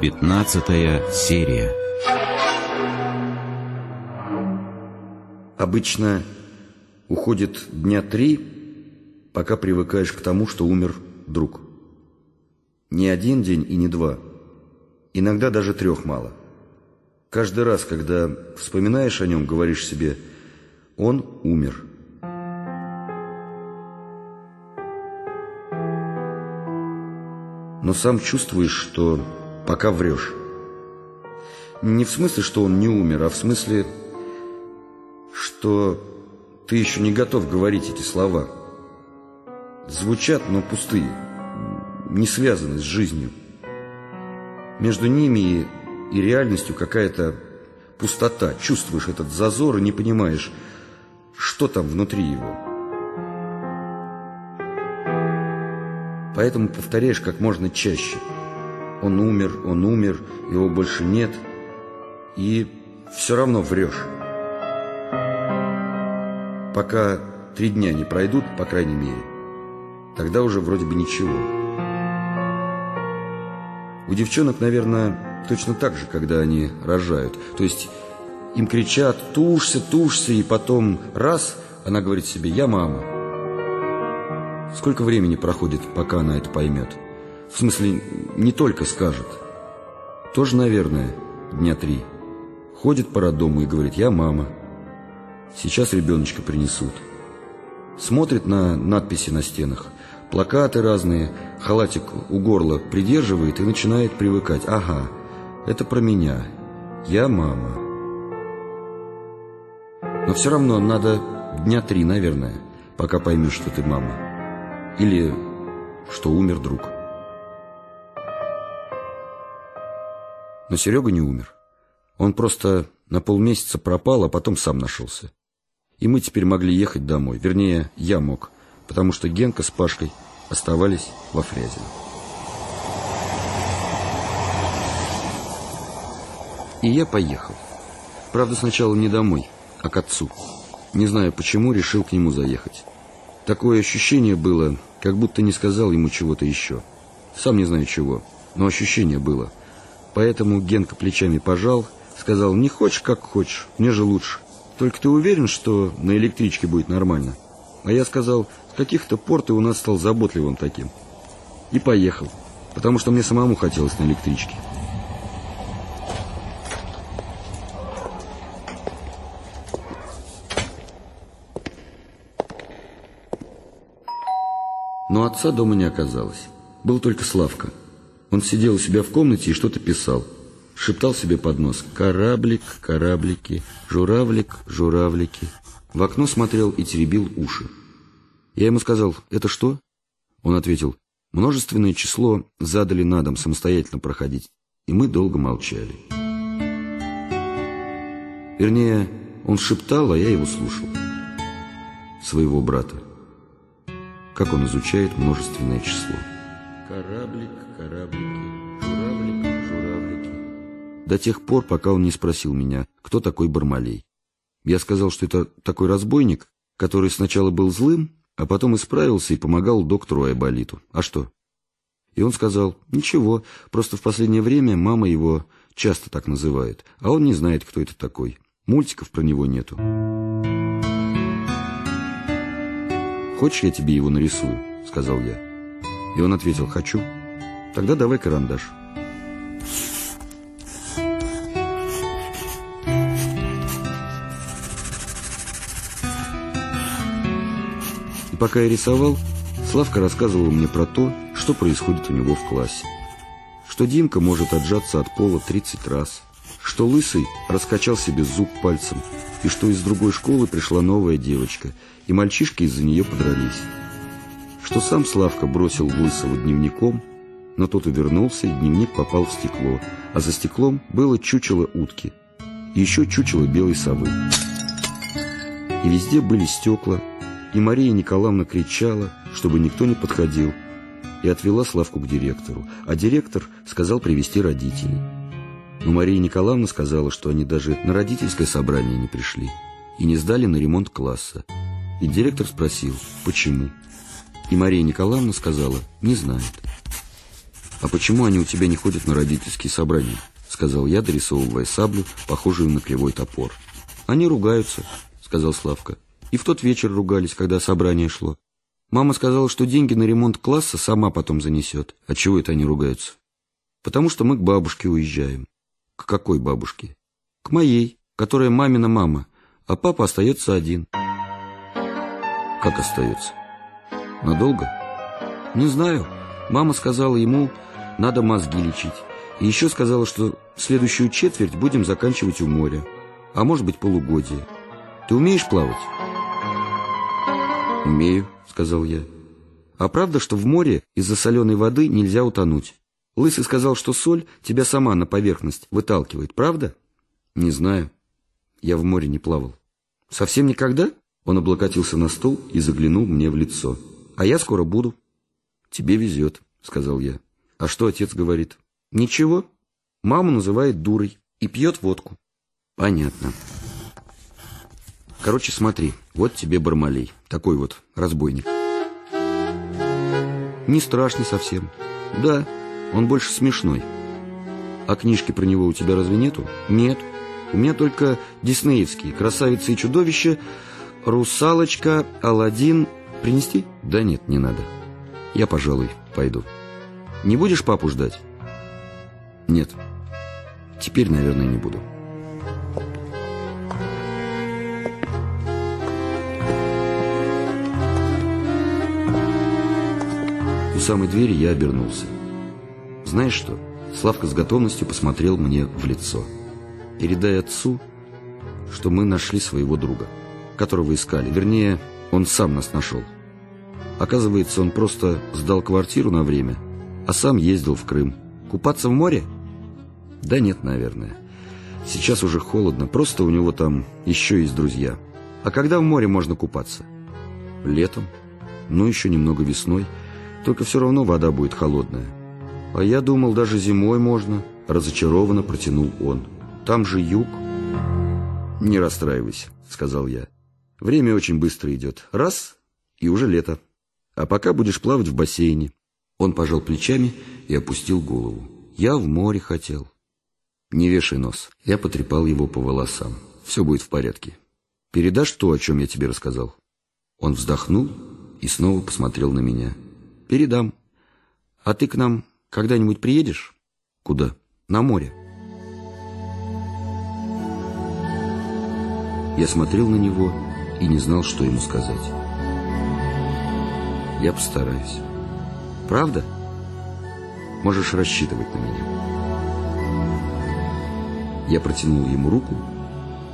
Пятнадцатая серия Обычно уходит дня три, пока привыкаешь к тому, что умер друг. Не один день и не два. Иногда даже трех мало. Каждый раз, когда вспоминаешь о нем, говоришь себе «он умер». но сам чувствуешь, что пока врешь. Не в смысле, что он не умер, а в смысле, что ты еще не готов говорить эти слова. Звучат, но пустые, не связаны с жизнью. Между ними и, и реальностью какая-то пустота. Чувствуешь этот зазор и не понимаешь, что там внутри его. Поэтому повторяешь как можно чаще. Он умер, он умер, его больше нет. И все равно врешь. Пока три дня не пройдут, по крайней мере, тогда уже вроде бы ничего. У девчонок, наверное, точно так же, когда они рожают. То есть им кричат «тушься, тушься», и потом раз, она говорит себе «я мама». Сколько времени проходит, пока она это поймет? В смысле, не только скажет. Тоже, наверное, дня три. Ходит по роддому и говорит, я мама. Сейчас ребеночка принесут. Смотрит на надписи на стенах. Плакаты разные, халатик у горла придерживает и начинает привыкать. Ага, это про меня. Я мама. Но все равно надо дня три, наверное, пока поймешь, что ты мама. Или что умер друг. Но Серега не умер. Он просто на полмесяца пропал, а потом сам нашелся. И мы теперь могли ехать домой. Вернее, я мог, потому что Генка с Пашкой оставались во Фрязино. И я поехал. Правда, сначала не домой, а к отцу. Не знаю почему, решил к нему заехать. Такое ощущение было, как будто не сказал ему чего-то еще. Сам не знаю чего, но ощущение было. Поэтому Генка плечами пожал, сказал, не хочешь, как хочешь, мне же лучше. Только ты уверен, что на электричке будет нормально? А я сказал, с каких-то пор ты у нас стал заботливым таким. И поехал, потому что мне самому хотелось на электричке. Но отца дома не оказалось. Был только Славка. Он сидел у себя в комнате и что-то писал. Шептал себе под нос «Кораблик, кораблики, журавлик, журавлики». В окно смотрел и теребил уши. Я ему сказал «Это что?» Он ответил «Множественное число задали на дом самостоятельно проходить». И мы долго молчали. Вернее, он шептал, а я его слушал. Своего брата как он изучает множественное число. Кораблик, кораблики, журавлик, журавлики. До тех пор, пока он не спросил меня, кто такой Бармалей. Я сказал, что это такой разбойник, который сначала был злым, а потом исправился и помогал доктору Айболиту. А что? И он сказал, ничего, просто в последнее время мама его часто так называет, а он не знает, кто это такой. Мультиков про него нету. «Хочешь, я тебе его нарисую?» — сказал я. И он ответил, «Хочу». «Тогда давай карандаш». И пока я рисовал, Славка рассказывал мне про то, что происходит у него в классе. Что Димка может отжаться от пола 30 раз, что Лысый раскачал себе зуб пальцем, и что из другой школы пришла новая девочка, и мальчишки из-за нее подрались. Что сам Славка бросил Лысого дневником, но тот увернулся, и дневник попал в стекло, а за стеклом было чучело утки, и еще чучело белой совы. И везде были стекла, и Мария Николаевна кричала, чтобы никто не подходил, и отвела Славку к директору, а директор сказал привести родителей. Но Мария Николаевна сказала, что они даже на родительское собрание не пришли и не сдали на ремонт класса. И директор спросил, почему. И Мария Николаевна сказала, не знает. «А почему они у тебя не ходят на родительские собрания?» — сказал я, дорисовывая саблю, похожую на кривой топор. «Они ругаются», — сказал Славка. «И в тот вечер ругались, когда собрание шло. Мама сказала, что деньги на ремонт класса сама потом занесет. А чего это они ругаются?» «Потому что мы к бабушке уезжаем». «К какой бабушке?» «К моей, которая мамина мама, а папа остается один». «Как остается? Надолго?» «Не знаю. Мама сказала ему, надо мозги лечить. И еще сказала, что следующую четверть будем заканчивать у моря. А может быть, полугодие. Ты умеешь плавать? Умею, сказал я. А правда, что в море из-за соленой воды нельзя утонуть? Лысый сказал, что соль тебя сама на поверхность выталкивает, правда? Не знаю. Я в море не плавал. Совсем никогда? Он облокотился на стол и заглянул мне в лицо. А я скоро буду. Тебе везет, сказал я. А что отец говорит? Ничего. Маму называет дурой и пьет водку. Понятно. Короче, смотри, вот тебе Бармалей, такой вот разбойник. Не страшный совсем. Да, он больше смешной. А книжки про него у тебя разве нету? Нет. У меня только диснеевские «Красавица и чудовище», «Русалочка», «Аладдин». Принести? Да нет, не надо. Я, пожалуй, пойду. Не будешь папу ждать? Нет. Теперь, наверное, не буду. У самой двери я обернулся. Знаешь что? Славка с готовностью посмотрел мне в лицо. Передай отцу, что мы нашли своего друга, которого искали. Вернее, он сам нас нашел. Оказывается, он просто сдал квартиру на время, а сам ездил в Крым. Купаться в море? Да нет, наверное. Сейчас уже холодно, просто у него там еще есть друзья. А когда в море можно купаться? Летом. Ну, еще немного весной. Только все равно вода будет холодная. А я думал, даже зимой можно. Разочарованно протянул он. Там же юг. Не расстраивайся, сказал я. Время очень быстро идет. Раз, и уже лето. А пока будешь плавать в бассейне. Он пожал плечами и опустил голову. Я в море хотел. Не вешай нос. Я потрепал его по волосам. Все будет в порядке. Передашь то, о чем я тебе рассказал? Он вздохнул и снова посмотрел на меня. Передам. А ты к нам когда-нибудь приедешь? Куда? На море. Я смотрел на него и не знал, что ему сказать. Я постараюсь. Правда? Можешь рассчитывать на меня. Я протянул ему руку,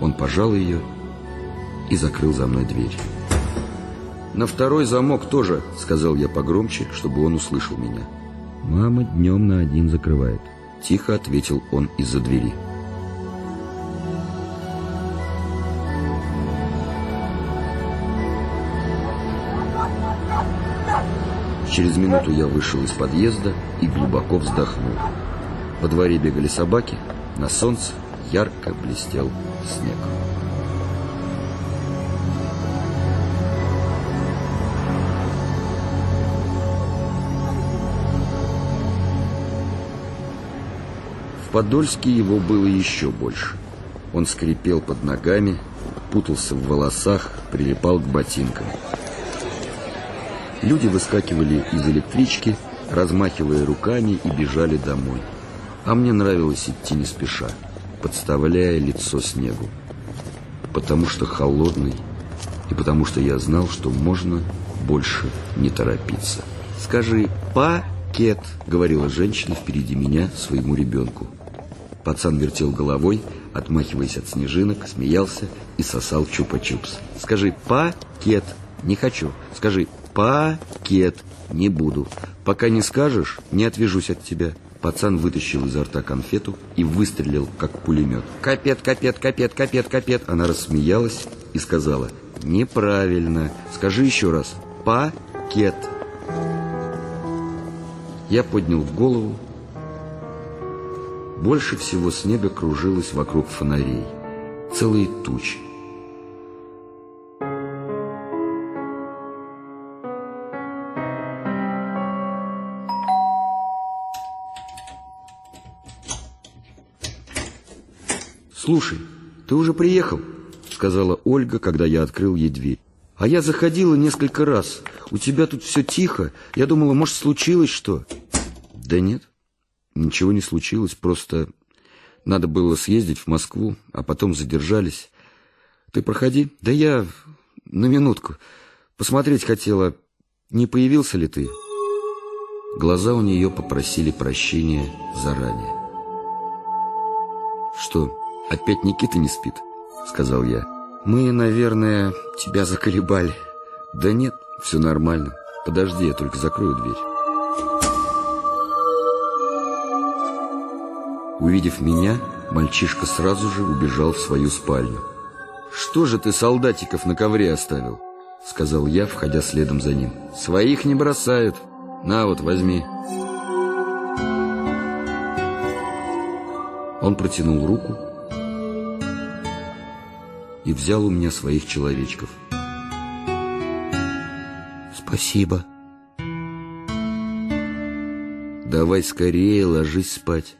он пожал ее и закрыл за мной дверь. «На второй замок тоже», — сказал я погромче, чтобы он услышал меня. «Мама днем на один закрывает», — тихо ответил он из-за двери. Через минуту я вышел из подъезда и глубоко вздохнул. Во дворе бегали собаки, на солнце ярко блестел снег. В Подольске его было еще больше. Он скрипел под ногами, путался в волосах, прилипал к ботинкам. Люди выскакивали из электрички, размахивая руками и бежали домой. А мне нравилось идти не спеша, подставляя лицо снегу. Потому что холодный, и потому что я знал, что можно больше не торопиться. «Скажи, пакет», — говорила женщина впереди меня своему ребенку. Пацан вертел головой, отмахиваясь от снежинок, смеялся и сосал чупа-чупс. «Скажи, пакет». «Не хочу». «Скажи, пакет». «Не буду». «Пока не скажешь, не отвяжусь от тебя». Пацан вытащил изо рта конфету и выстрелил, как пулемет. «Капет, капет, капет, капет, капет!» Она рассмеялась и сказала, «Неправильно. Скажи еще раз. Пакет». Я поднял голову. Больше всего снега кружилось вокруг фонарей. Целые тучи. «Слушай, ты уже приехал?» — сказала Ольга, когда я открыл ей дверь. «А я заходила несколько раз. У тебя тут все тихо. Я думала, может, случилось что?» «Да нет, ничего не случилось. Просто надо было съездить в Москву, а потом задержались. Ты проходи. Да я на минутку. Посмотреть хотела, не появился ли ты?» Глаза у нее попросили прощения заранее. «Что, опять Никита не спит?» — сказал я. «Мы, наверное, тебя заколебали». «Да нет, все нормально. Подожди, я только закрою дверь». Увидев меня, мальчишка сразу же убежал в свою спальню. «Что же ты солдатиков на ковре оставил?» — сказал я, входя следом за ним. «Своих не бросают. На вот, возьми». Он протянул руку и взял у меня своих человечков. «Спасибо». «Давай скорее ложись спать».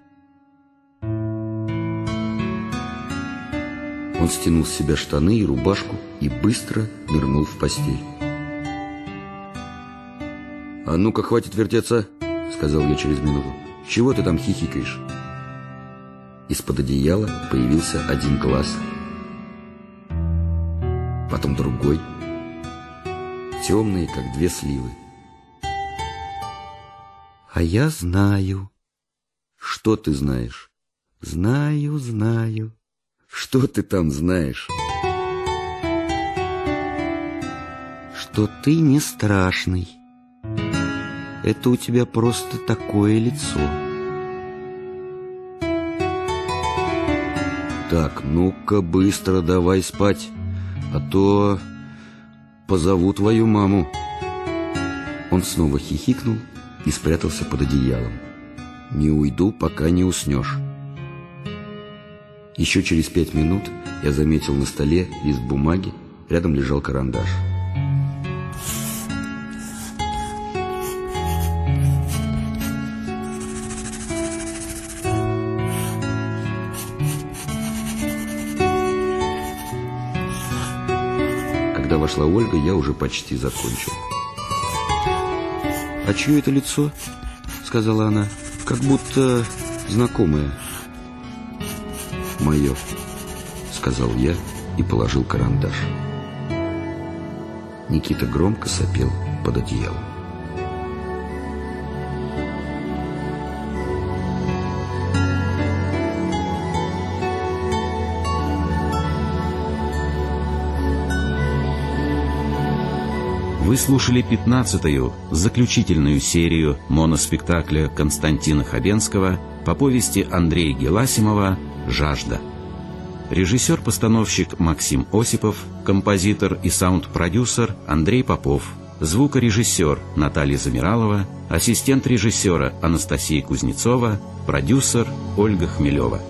Он стянул с себя штаны и рубашку и быстро нырнул в постель. «А ну-ка, хватит вертеться!» — сказал я через минуту. «Чего ты там хихикаешь?» Из-под одеяла появился один глаз, потом другой, темные, как две сливы. «А я знаю». «Что ты знаешь?» «Знаю, знаю». «Что ты там знаешь?» «Что ты не страшный. Это у тебя просто такое лицо». Так, ну-ка, быстро давай спать, а то позову твою маму. Он снова хихикнул и спрятался под одеялом. Не уйду, пока не уснешь. Еще через пять минут я заметил на столе лист бумаги, рядом лежал карандаш. Вошла Ольга, я уже почти закончил. «А чье это лицо?» — сказала она. «Как будто знакомое». «Мое», — сказал я и положил карандаш. Никита громко сопел под одеялом. Вы слушали пятнадцатую, заключительную серию моноспектакля Константина Хабенского по повести Андрея Геласимова «Жажда». Режиссер-постановщик Максим Осипов, композитор и саунд-продюсер Андрей Попов, звукорежиссер Наталья Замиралова, ассистент режиссера Анастасия Кузнецова, продюсер Ольга Хмелева.